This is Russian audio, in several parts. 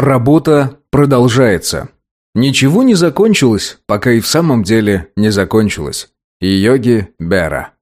Работа продолжается. Ничего не закончилось, пока и в самом деле не закончилось. Йоги Бера.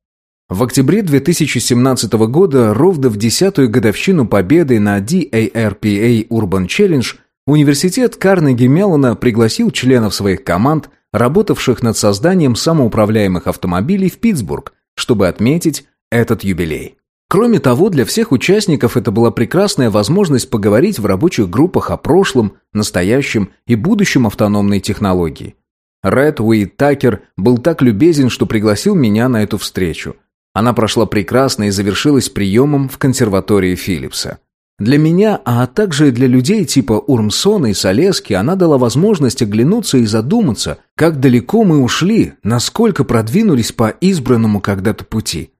В октябре 2017 года, ровно в десятую годовщину победы на DARPA Urban Challenge, университет Карнеги Меллона пригласил членов своих команд, работавших над созданием самоуправляемых автомобилей в Питтсбург, чтобы отметить этот юбилей. Кроме того, для всех участников это была прекрасная возможность поговорить в рабочих группах о прошлом, настоящем и будущем автономной технологии. Ред Уит Такер был так любезен, что пригласил меня на эту встречу – она прошла прекрасно и завершилась приемом в консерватории Филлипса. Для меня, а также для людей типа Урмсона и Солески, она дала возможность оглянуться и задуматься, как далеко мы ушли, насколько продвинулись по избранному когда-то пути.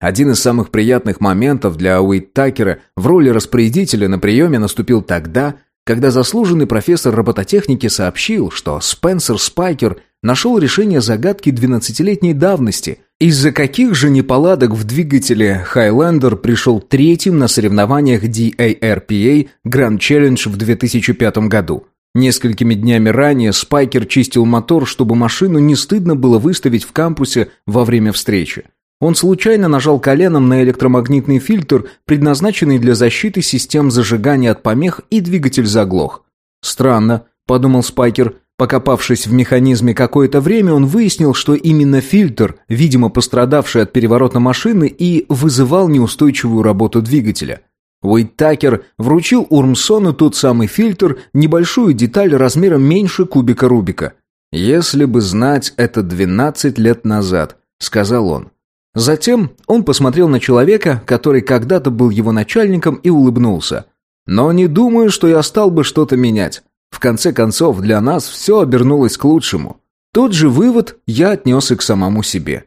Один из самых приятных моментов для Уит Такера в роли распорядителя на приеме наступил тогда, когда заслуженный профессор робототехники сообщил, что Спенсер Спайкер нашел решение загадки 12-летней давности, из-за каких же неполадок в двигателе Highlander пришел третьим на соревнованиях DARPA Grand Challenge в 2005 году. Несколькими днями ранее Спайкер чистил мотор, чтобы машину не стыдно было выставить в кампусе во время встречи. Он случайно нажал коленом на электромагнитный фильтр, предназначенный для защиты систем зажигания от помех, и двигатель заглох. «Странно», — подумал Спайкер, — Покопавшись в механизме какое-то время, он выяснил, что именно фильтр, видимо пострадавший от переворота машины, и вызывал неустойчивую работу двигателя. Уиттакер вручил Урмсону тот самый фильтр, небольшую деталь размером меньше кубика Рубика. «Если бы знать это 12 лет назад», — сказал он. Затем он посмотрел на человека, который когда-то был его начальником, и улыбнулся. «Но не думаю, что я стал бы что-то менять. В конце концов, для нас все обернулось к лучшему. Тот же вывод я отнес и к самому себе.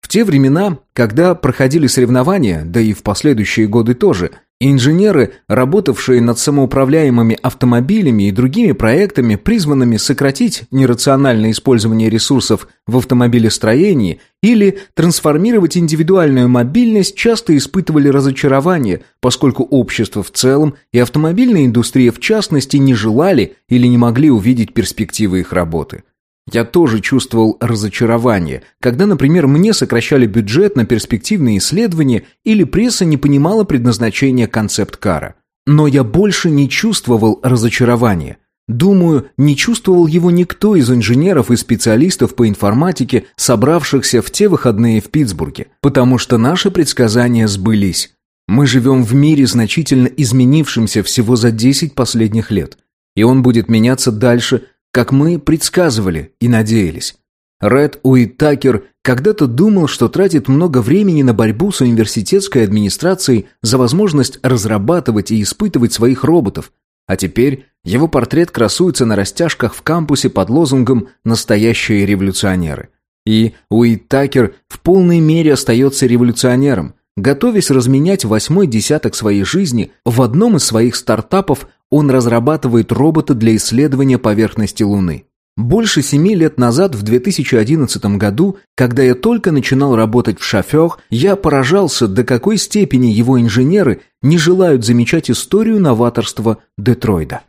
В те времена, когда проходили соревнования, да и в последующие годы тоже, инженеры, работавшие над самоуправляемыми автомобилями и другими проектами, призванными сократить нерациональное использование ресурсов в автомобилестроении или трансформировать индивидуальную мобильность, часто испытывали разочарование, поскольку общество в целом и автомобильная индустрия в частности не желали или не могли увидеть перспективы их работы. Я тоже чувствовал разочарование, когда, например, мне сокращали бюджет на перспективные исследования или пресса не понимала предназначения концепт-кара. Но я больше не чувствовал разочарования. Думаю, не чувствовал его никто из инженеров и специалистов по информатике, собравшихся в те выходные в Питтсбурге, потому что наши предсказания сбылись. Мы живем в мире, значительно изменившемся всего за 10 последних лет. И он будет меняться дальше как мы предсказывали и надеялись. Ред Уиттакер когда-то думал, что тратит много времени на борьбу с университетской администрацией за возможность разрабатывать и испытывать своих роботов, а теперь его портрет красуется на растяжках в кампусе под лозунгом «Настоящие революционеры». И Уиттакер в полной мере остается революционером, готовясь разменять восьмой десяток своей жизни в одном из своих стартапов он разрабатывает робота для исследования поверхности Луны. Больше семи лет назад, в 2011 году, когда я только начинал работать в шофер, я поражался, до какой степени его инженеры не желают замечать историю новаторства Детройда.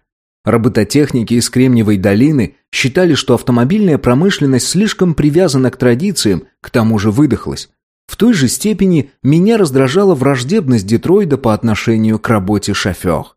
Робототехники из Кремниевой долины считали, что автомобильная промышленность слишком привязана к традициям, к тому же выдохлась. В той же степени меня раздражала враждебность Детройда по отношению к работе шофер.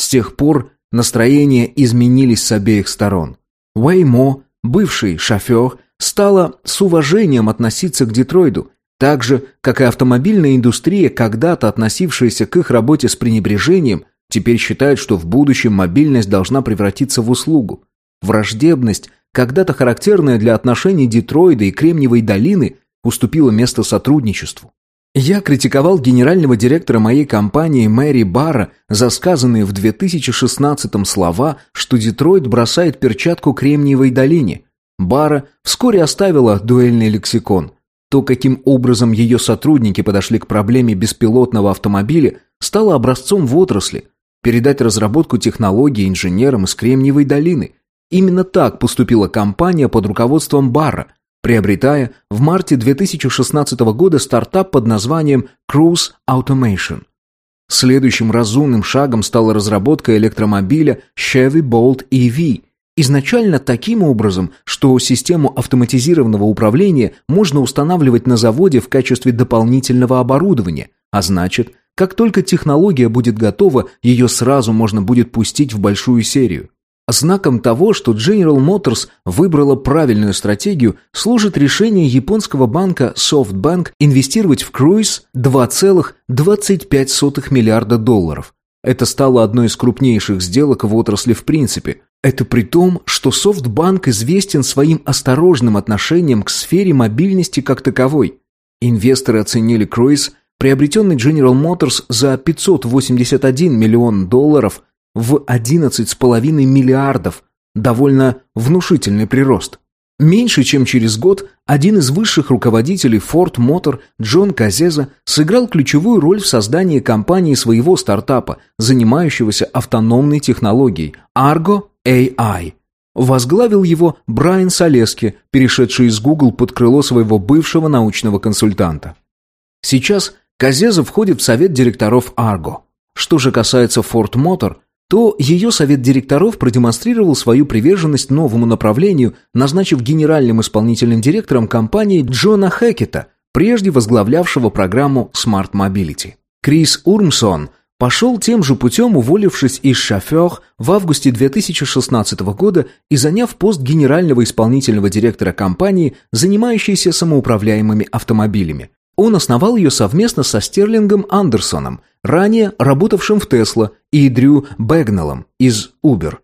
С тех пор настроения изменились с обеих сторон. Уэймо, бывший шофер, стала с уважением относиться к Детройду, так же, как и автомобильная индустрия, когда-то относившаяся к их работе с пренебрежением, теперь считает, что в будущем мобильность должна превратиться в услугу. Враждебность, когда-то характерная для отношений Детройда и Кремниевой долины, уступила место сотрудничеству. Я критиковал генерального директора моей компании Мэри Барра за сказанные в 2016-м слова, что Детройт бросает перчатку Кремниевой долине. Барра вскоре оставила дуэльный лексикон. То, каким образом ее сотрудники подошли к проблеме беспилотного автомобиля, стало образцом в отрасли. Передать разработку технологий инженерам из Кремниевой долины. Именно так поступила компания под руководством Барра – приобретая в марте 2016 года стартап под названием Cruise Automation. Следующим разумным шагом стала разработка электромобиля Chevy Bolt EV, изначально таким образом, что систему автоматизированного управления можно устанавливать на заводе в качестве дополнительного оборудования, а значит, как только технология будет готова, ее сразу можно будет пустить в большую серию. Знаком того, что General Motors выбрала правильную стратегию, служит решение японского банка SoftBank инвестировать в Cruise 2,25 миллиарда долларов. Это стало одной из крупнейших сделок в отрасли в принципе. Это при том, что SoftBank известен своим осторожным отношением к сфере мобильности как таковой. Инвесторы оценили Cruise, приобретенный General Motors за 581 миллион долларов – в 11,5 миллиардов, довольно внушительный прирост. Меньше чем через год один из высших руководителей Ford Motor, Джон Казеза, сыграл ключевую роль в создании компании своего стартапа, занимающегося автономной технологией Argo AI. Возглавил его Брайан Солески, перешедший из Google под крыло своего бывшего научного консультанта. Сейчас Казеза входит в совет директоров Argo. Что же касается Ford Motor – то ее совет директоров продемонстрировал свою приверженность новому направлению, назначив генеральным исполнительным директором компании Джона Хекета, прежде возглавлявшего программу Smart Mobility. Крис Урмсон пошел тем же путем, уволившись из шофер в августе 2016 года и заняв пост генерального исполнительного директора компании, занимающейся самоуправляемыми автомобилями. Он основал ее совместно со Стерлингом Андерсоном, ранее работавшим в Тесла, и Дрю Бэгнеллом из Uber.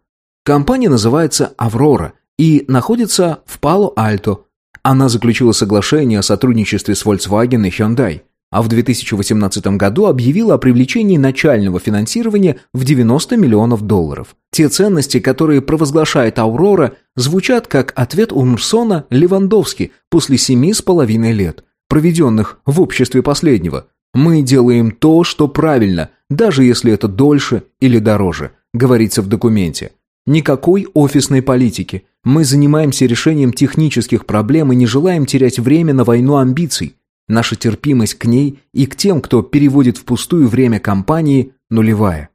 Компания называется «Аврора» и находится в Пало-Альто. Она заключила соглашение о сотрудничестве с Volkswagen и Hyundai, а в 2018 году объявила о привлечении начального финансирования в 90 миллионов долларов. Те ценности, которые провозглашает «Аврора», звучат как ответ Умрсона Левандовски после семи с половиной лет проведенных в обществе последнего. Мы делаем то, что правильно, даже если это дольше или дороже, говорится в документе. Никакой офисной политики. Мы занимаемся решением технических проблем и не желаем терять время на войну амбиций. Наша терпимость к ней и к тем, кто переводит впустую время компании, нулевая.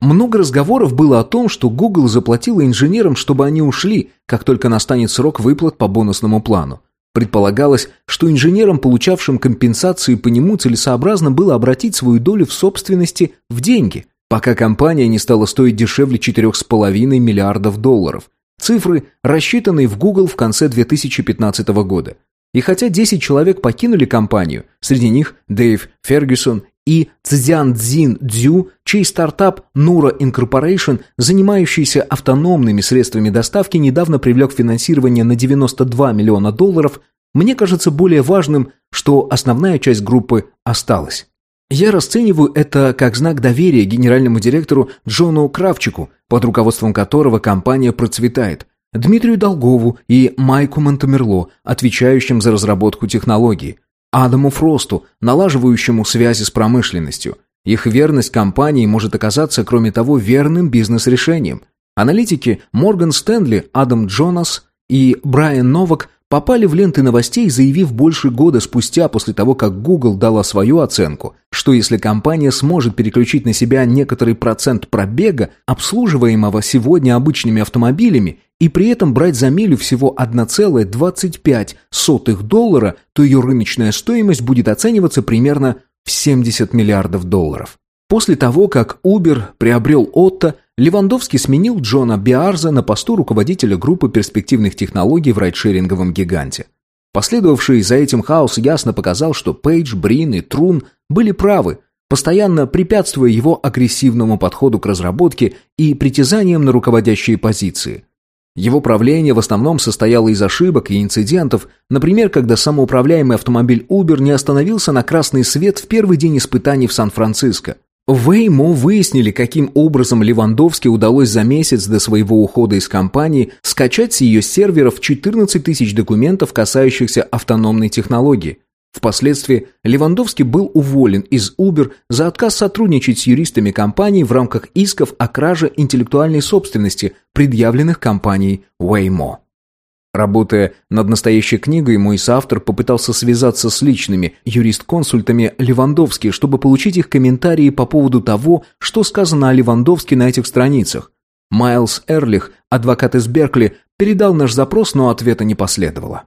Много разговоров было о том, что Google заплатила инженерам, чтобы они ушли, как только настанет срок выплат по бонусному плану. Предполагалось, что инженерам, получавшим компенсации по нему, целесообразно было обратить свою долю в собственности в деньги, пока компания не стала стоить дешевле 4,5 миллиардов долларов. Цифры, рассчитанные в Google в конце 2015 года. И хотя 10 человек покинули компанию, среди них Дэйв Фергюсон и Цзян Цзин Дзю, чей стартап Nura Incorporation, занимающийся автономными средствами доставки, недавно привлек финансирование на 92 миллиона долларов, мне кажется более важным, что основная часть группы осталась. Я расцениваю это как знак доверия генеральному директору Джону Кравчику, под руководством которого компания процветает, Дмитрию Долгову и Майку Монтемерло, отвечающим за разработку технологии, Адаму Фросту, налаживающему связи с промышленностью. Их верность компании может оказаться, кроме того, верным бизнес-решением. Аналитики Морган Стэнли, Адам Джонас и Брайан Новак попали в ленты новостей, заявив больше года спустя после того, как Google дала свою оценку, что если компания сможет переключить на себя некоторый процент пробега, обслуживаемого сегодня обычными автомобилями, и при этом брать за милю всего 1,25 доллара, то ее рыночная стоимость будет оцениваться примерно в 70 миллиардов долларов. После того, как Uber приобрел Отто, Левандовский сменил Джона Биарза на посту руководителя группы перспективных технологий в райдшеринговом гиганте. Последовавший за этим хаос ясно показал, что Пейдж, Брин и Трун были правы, постоянно препятствуя его агрессивному подходу к разработке и притязаниям на руководящие позиции. Его правление в основном состояло из ошибок и инцидентов, например, когда самоуправляемый автомобиль Uber не остановился на красный свет в первый день испытаний в Сан-Франциско. В Waymo выяснили, каким образом Левандовски удалось за месяц до своего ухода из компании скачать с ее серверов 14 тысяч документов, касающихся автономной технологии. Впоследствии Левандовский был уволен из Uber за отказ сотрудничать с юристами компании в рамках исков о краже интеллектуальной собственности, предъявленных компанией Waymo. Работая над настоящей книгой, мой соавтор попытался связаться с личными юрист-консультами Левандовски, чтобы получить их комментарии по поводу того, что сказано о Левандовске на этих страницах. Майлз Эрлих, адвокат из Беркли, передал наш запрос, но ответа не последовало.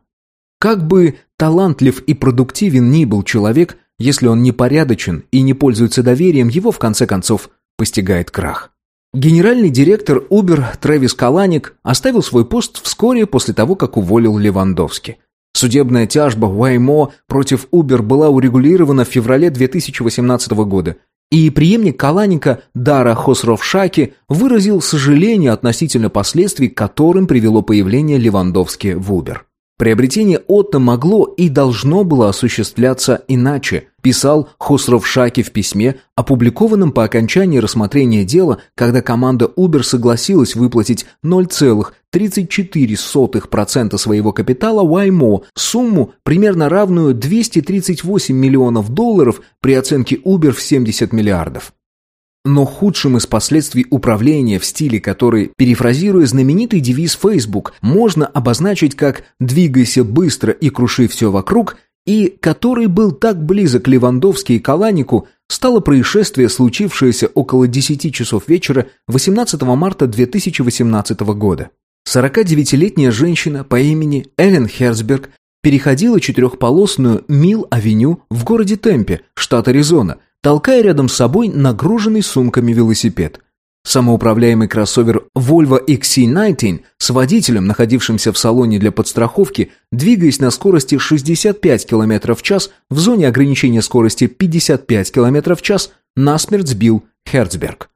Как бы талантлив и продуктивен ни был человек, если он непорядочен и не пользуется доверием, его в конце концов постигает крах. Генеральный директор Uber Трэвис Каланик оставил свой пост вскоре после того, как уволил Левандовски. Судебная тяжба Waymo против Uber была урегулирована в феврале 2018 года, и преемник Каланика Дара Хосровшаки выразил сожаление относительно последствий, которым привело появление Левандовски в Uber. Приобретение Отто могло и должно было осуществляться иначе, писал Хосров Шаки в письме, опубликованном по окончании рассмотрения дела, когда команда Uber согласилась выплатить 0,34% своего капитала Waymo, сумму, примерно равную 238 миллионов долларов при оценке Uber в 70 миллиардов. Но худшим из последствий управления в стиле, который, перефразируя знаменитый девиз Facebook, можно обозначить как «двигайся быстро и круши все вокруг», и который был так близок Левандовски и Каланику, стало происшествие, случившееся около 10 часов вечера 18 марта 2018 года. 49-летняя женщина по имени Эллен Херцберг переходила четырехполосную Мил-авеню в городе Темпе, штат Аризона, толкая рядом с собой нагруженный сумками велосипед. Самоуправляемый кроссовер Volvo XC90 с водителем, находившимся в салоне для подстраховки, двигаясь на скорости 65 км в час в зоне ограничения скорости 55 км в час, насмерть сбил Херцберг.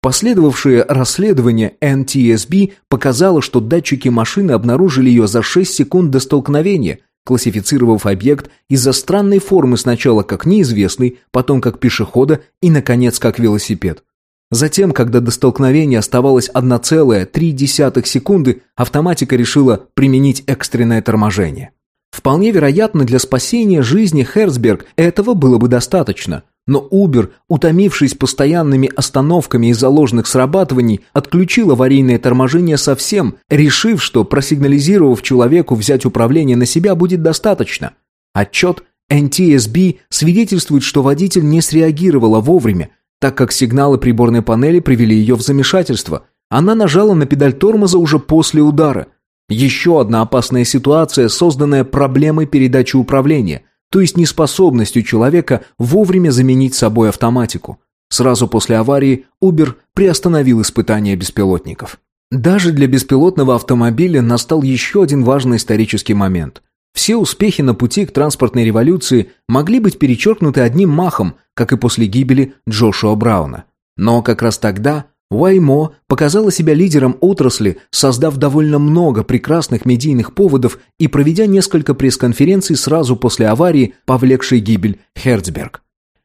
Последовавшее расследование NTSB показало, что датчики машины обнаружили ее за 6 секунд до столкновения, классифицировав объект из-за странной формы сначала как неизвестный, потом как пешехода и, наконец, как велосипед. Затем, когда до столкновения оставалось 1,3 секунды, автоматика решила применить экстренное торможение. Вполне вероятно, для спасения жизни Херцберг этого было бы достаточно, но Uber, утомившись постоянными остановками из-за ложных срабатываний, отключил аварийное торможение совсем, решив, что просигнализировав человеку взять управление на себя будет достаточно. Отчет NTSB свидетельствует, что водитель не среагировала вовремя, так как сигналы приборной панели привели ее в замешательство. Она нажала на педаль тормоза уже после удара. Еще одна опасная ситуация, созданная проблемой передачи управления то есть неспособностью человека вовремя заменить собой автоматику. Сразу после аварии Uber приостановил испытания беспилотников. Даже для беспилотного автомобиля настал еще один важный исторический момент. Все успехи на пути к транспортной революции могли быть перечеркнуты одним махом, как и после гибели Джошуа Брауна. Но как раз тогда Уаймо показала себя лидером отрасли, создав довольно много прекрасных медийных поводов и проведя несколько пресс-конференций сразу после аварии, повлекшей гибель Херцберг.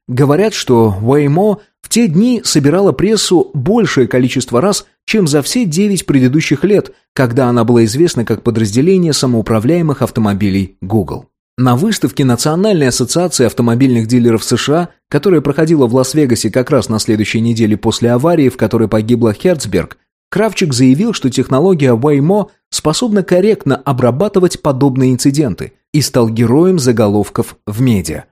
Говорят, что Уаймо в те дни собирала прессу большее количество раз, чем за все девять предыдущих лет, когда она была известна как подразделение самоуправляемых автомобилей Google. На выставке Национальной ассоциации автомобильных дилеров США, которая проходила в Лас-Вегасе как раз на следующей неделе после аварии, в которой погибла Херцберг, Кравчик заявил, что технология Waymo способна корректно обрабатывать подобные инциденты и стал героем заголовков в медиа.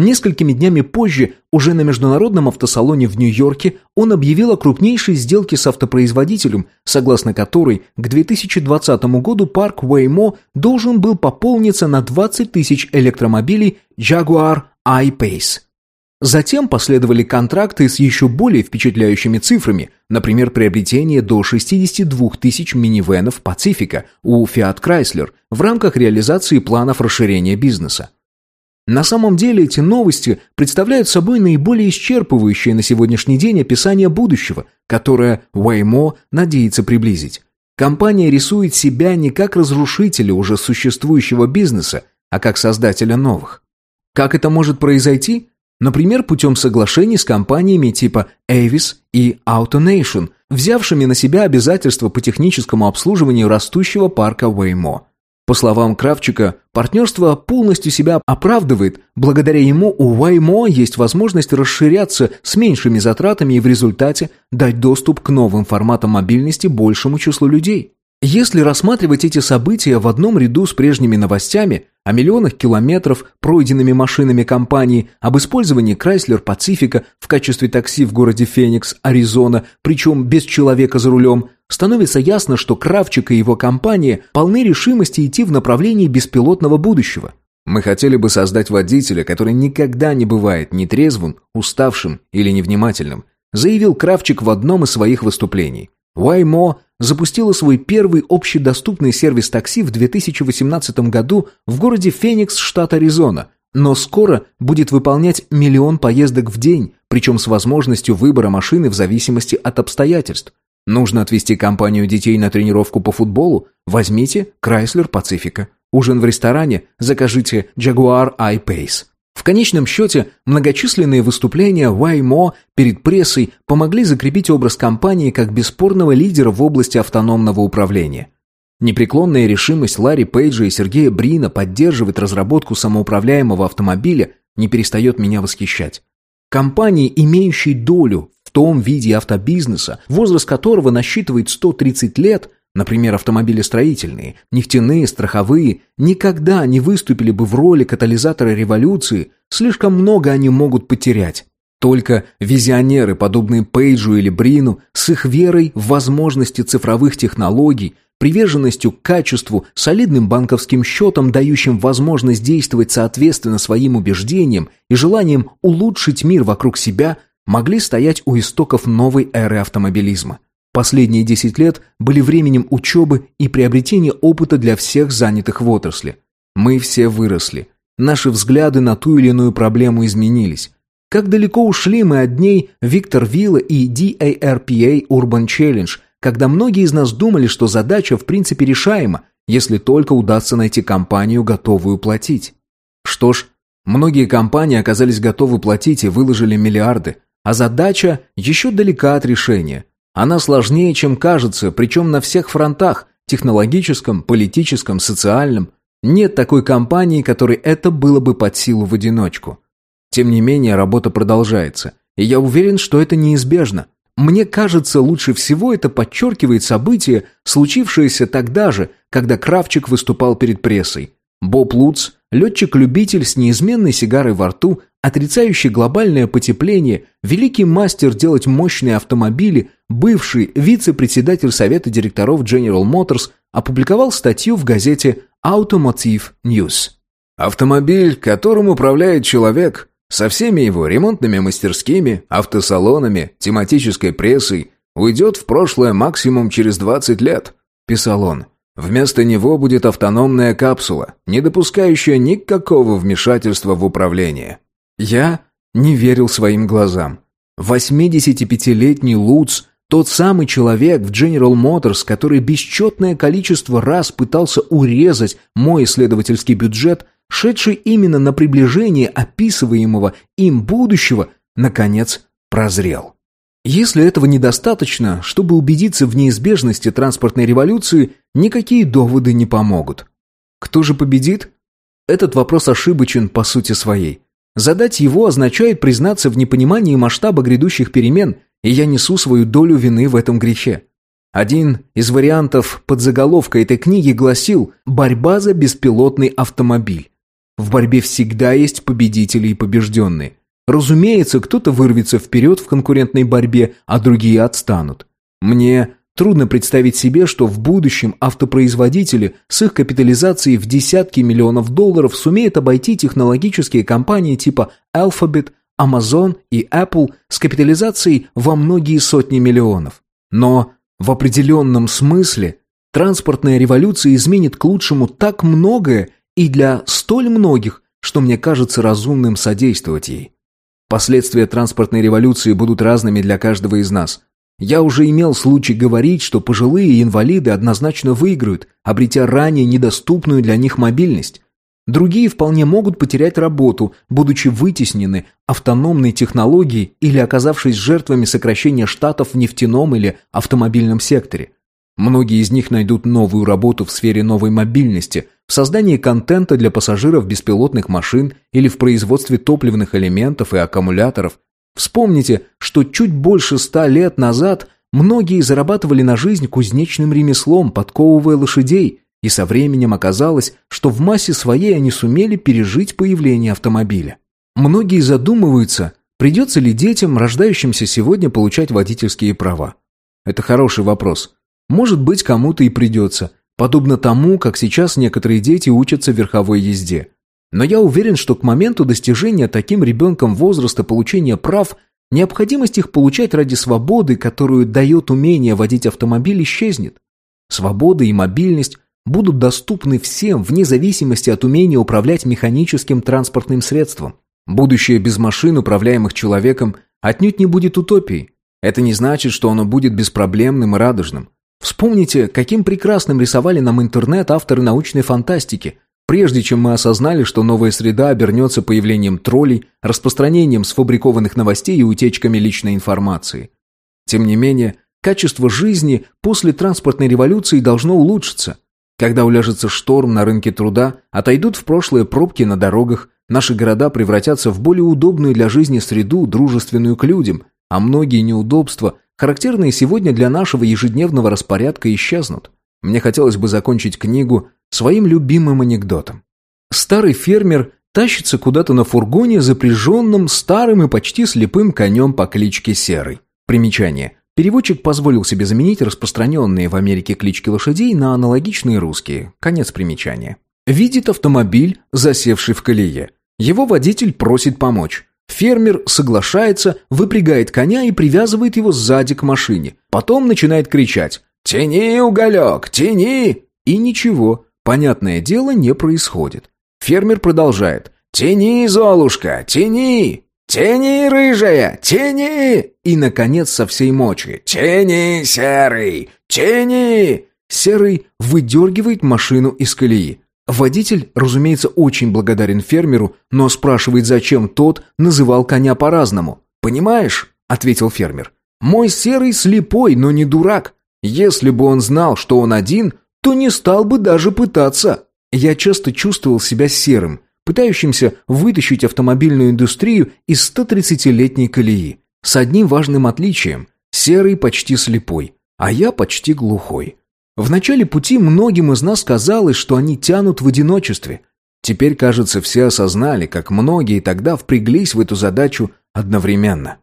Несколькими днями позже, уже на международном автосалоне в Нью-Йорке, он объявил о крупнейшей сделке с автопроизводителем, согласно которой к 2020 году парк Waymo должен был пополниться на 20 тысяч электромобилей Jaguar I-Pace. Затем последовали контракты с еще более впечатляющими цифрами, например, приобретение до 62 тысяч минивенов Pacifica у Fiat Chrysler в рамках реализации планов расширения бизнеса. На самом деле эти новости представляют собой наиболее исчерпывающее на сегодняшний день описание будущего, которое Waymo надеется приблизить. Компания рисует себя не как разрушителя уже существующего бизнеса, а как создателя новых. Как это может произойти? Например, путем соглашений с компаниями типа Avis и AutoNation, взявшими на себя обязательства по техническому обслуживанию растущего парка Waymo – по словам Кравчика, партнерство полностью себя оправдывает, благодаря ему у Waymo есть возможность расширяться с меньшими затратами и в результате дать доступ к новым форматам мобильности большему числу людей. Если рассматривать эти события в одном ряду с прежними новостями о миллионах километров, пройденными машинами компании, об использовании Chrysler Pacifica в качестве такси в городе Феникс, Аризона, причем без человека за рулем, становится ясно, что Кравчик и его компания полны решимости идти в направлении беспилотного будущего. Мы хотели бы создать водителя, который никогда не бывает нетрезвым, уставшим или невнимательным, заявил Кравчик в одном из своих выступлений. Waymo запустила свой первый общедоступный сервис такси в 2018 году в городе Феникс, штат Аризона, но скоро будет выполнять миллион поездок в день, причем с возможностью выбора машины в зависимости от обстоятельств. Нужно отвезти компанию детей на тренировку по футболу? Возьмите Chrysler Pacifica. Ужин в ресторане? Закажите Jaguar I-Pace. В конечном счете, многочисленные выступления Waymo перед прессой помогли закрепить образ компании как бесспорного лидера в области автономного управления. Непреклонная решимость Ларри Пейджа и Сергея Брина поддерживать разработку самоуправляемого автомобиля не перестает меня восхищать. Компании, имеющие долю в том виде автобизнеса, возраст которого насчитывает 130 лет – например, автомобилестроительные, нефтяные, страховые, никогда не выступили бы в роли катализатора революции, слишком много они могут потерять. Только визионеры, подобные Пейджу или Брину, с их верой в возможности цифровых технологий, приверженностью к качеству, солидным банковским счетом, дающим возможность действовать соответственно своим убеждениям и желанием улучшить мир вокруг себя, могли стоять у истоков новой эры автомобилизма. Последние 10 лет были временем учебы и приобретения опыта для всех занятых в отрасли. Мы все выросли. Наши взгляды на ту или иную проблему изменились. Как далеко ушли мы от дней Виктор Вилла и DARPA Urban Challenge, когда многие из нас думали, что задача в принципе решаема, если только удастся найти компанию, готовую платить. Что ж, многие компании оказались готовы платить и выложили миллиарды, а задача еще далека от решения. Она сложнее, чем кажется, причем на всех фронтах – технологическом, политическом, социальном. Нет такой компании, которой это было бы под силу в одиночку. Тем не менее, работа продолжается, и я уверен, что это неизбежно. Мне кажется, лучше всего это подчеркивает событие, случившееся тогда же, когда Кравчик выступал перед прессой. Боб Луц, летчик-любитель с неизменной сигарой во рту, отрицающий глобальное потепление, великий мастер делать мощные автомобили, бывший вице-председатель совета директоров General Motors, опубликовал статью в газете Automotive News. Автомобиль, которым управляет человек, со всеми его ремонтными мастерскими, автосалонами, тематической прессой, уйдет в прошлое максимум через 20 лет, писал он. Вместо него будет автономная капсула, не допускающая никакого вмешательства в управление. Я не верил своим глазам. 85-летний Луц, тот самый человек в General Motors, который бесчетное количество раз пытался урезать мой исследовательский бюджет, шедший именно на приближение описываемого им будущего, наконец прозрел. Если этого недостаточно, чтобы убедиться в неизбежности транспортной революции, никакие доводы не помогут. Кто же победит? Этот вопрос ошибочен по сути своей. Задать его означает признаться в непонимании масштаба грядущих перемен, и я несу свою долю вины в этом грехе. Один из вариантов подзаголовка этой книги гласил «Борьба за беспилотный автомобиль». В борьбе всегда есть победители и побежденные. Разумеется, кто-то вырвется вперед в конкурентной борьбе, а другие отстанут. Мне трудно представить себе, что в будущем автопроизводители с их капитализацией в десятки миллионов долларов сумеют обойти технологические компании типа Alphabet, Amazon и Apple с капитализацией во многие сотни миллионов. Но в определенном смысле транспортная революция изменит к лучшему так многое и для столь многих, что мне кажется разумным содействовать ей. Последствия транспортной революции будут разными для каждого из нас. Я уже имел случай говорить, что пожилые инвалиды однозначно выиграют, обретя ранее недоступную для них мобильность. Другие вполне могут потерять работу, будучи вытеснены автономной технологией или оказавшись жертвами сокращения штатов в нефтяном или автомобильном секторе. Многие из них найдут новую работу в сфере новой мобильности – в создании контента для пассажиров беспилотных машин или в производстве топливных элементов и аккумуляторов. Вспомните, что чуть больше ста лет назад многие зарабатывали на жизнь кузнечным ремеслом, подковывая лошадей, и со временем оказалось, что в массе своей они сумели пережить появление автомобиля. Многие задумываются, придется ли детям, рождающимся сегодня, получать водительские права. Это хороший вопрос. Может быть, кому-то и придется, подобно тому, как сейчас некоторые дети учатся верховой езде. Но я уверен, что к моменту достижения таким ребенком возраста получения прав необходимость их получать ради свободы, которую дает умение водить автомобиль, исчезнет. Свобода и мобильность будут доступны всем вне зависимости от умения управлять механическим транспортным средством. Будущее без машин, управляемых человеком, отнюдь не будет утопией. Это не значит, что оно будет беспроблемным и радужным. Вспомните, каким прекрасным рисовали нам интернет авторы научной фантастики, прежде чем мы осознали, что новая среда обернется появлением троллей, распространением сфабрикованных новостей и утечками личной информации. Тем не менее, качество жизни после транспортной революции должно улучшиться. Когда уляжется шторм на рынке труда, отойдут в прошлое пробки на дорогах, наши города превратятся в более удобную для жизни среду, дружественную к людям, а многие неудобства, характерные сегодня для нашего ежедневного распорядка, исчезнут. Мне хотелось бы закончить книгу своим любимым анекдотом. Старый фермер тащится куда-то на фургоне, запряженном старым и почти слепым конем по кличке Серый. Примечание. Переводчик позволил себе заменить распространенные в Америке клички лошадей на аналогичные русские. Конец примечания. Видит автомобиль, засевший в колее. Его водитель просит помочь. Фермер соглашается, выпрягает коня и привязывает его сзади к машине. Потом начинает кричать «Тяни, уголек, тяни!» И ничего, понятное дело, не происходит. Фермер продолжает «Тяни, Золушка, тяни!» «Тяни, рыжая! Тяни!» И, наконец, со всей мочи. «Тяни, серый! Тяни!» Серый выдергивает машину из колеи. Водитель, разумеется, очень благодарен фермеру, но спрашивает, зачем тот называл коня по-разному. «Понимаешь?» — ответил фермер. «Мой серый слепой, но не дурак. Если бы он знал, что он один, то не стал бы даже пытаться. Я часто чувствовал себя серым, пытающимся вытащить автомобильную индустрию из 130-летней колеи. С одним важным отличием – серый почти слепой, а я почти глухой. В начале пути многим из нас казалось, что они тянут в одиночестве. Теперь, кажется, все осознали, как многие тогда впряглись в эту задачу одновременно.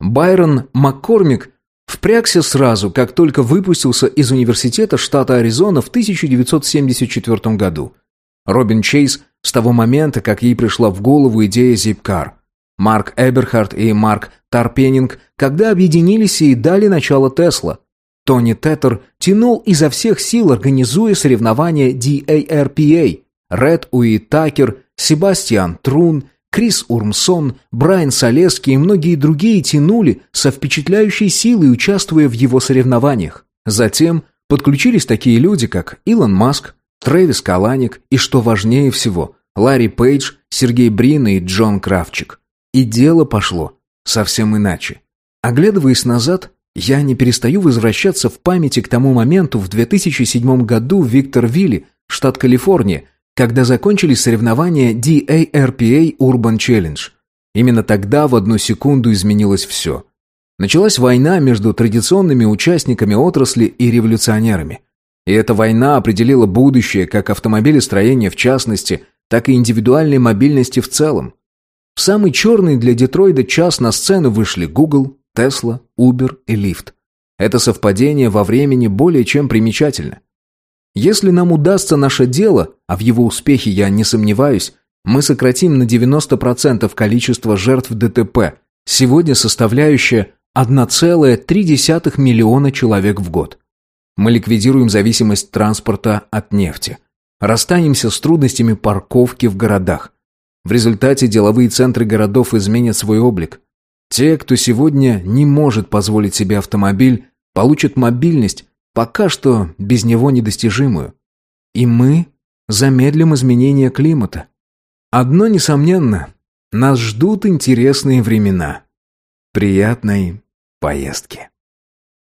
Байрон Маккормик впрягся сразу, как только выпустился из университета штата Аризона в 1974 году. Робин Чейз с того момента, как ей пришла в голову идея Zipcar. Марк Эберхард и Марк Тарпенинг, когда объединились и дали начало Тесла. Тони Теттер тянул изо всех сил, организуя соревнования DARPA. Ред Уи Такер, Себастьян Трун, Крис Урмсон, Брайан Солески и многие другие тянули со впечатляющей силой, участвуя в его соревнованиях. Затем подключились такие люди, как Илон Маск, Трэвис Каланик и, что важнее всего, Ларри Пейдж, Сергей Брин и Джон Кравчик. И дело пошло совсем иначе. Оглядываясь назад, я не перестаю возвращаться в памяти к тому моменту в 2007 году в Викторвилле, штат Калифорния, когда закончились соревнования DARPA Urban Challenge. Именно тогда в одну секунду изменилось все. Началась война между традиционными участниками отрасли и революционерами. И эта война определила будущее как автомобилестроения в частности, так и индивидуальной мобильности в целом. В самый черный для Детройда час на сцену вышли Google, Tesla, Uber и Lyft. Это совпадение во времени более чем примечательно. Если нам удастся наше дело, а в его успехе я не сомневаюсь, мы сократим на 90% количество жертв ДТП, сегодня составляющее 1,3 миллиона человек в год. Мы ликвидируем зависимость транспорта от нефти. Расстанемся с трудностями парковки в городах. В результате деловые центры городов изменят свой облик. Те, кто сегодня не может позволить себе автомобиль, получат мобильность, пока что без него недостижимую. И мы замедлим изменение климата. Одно несомненно, нас ждут интересные времена. Приятной поездки.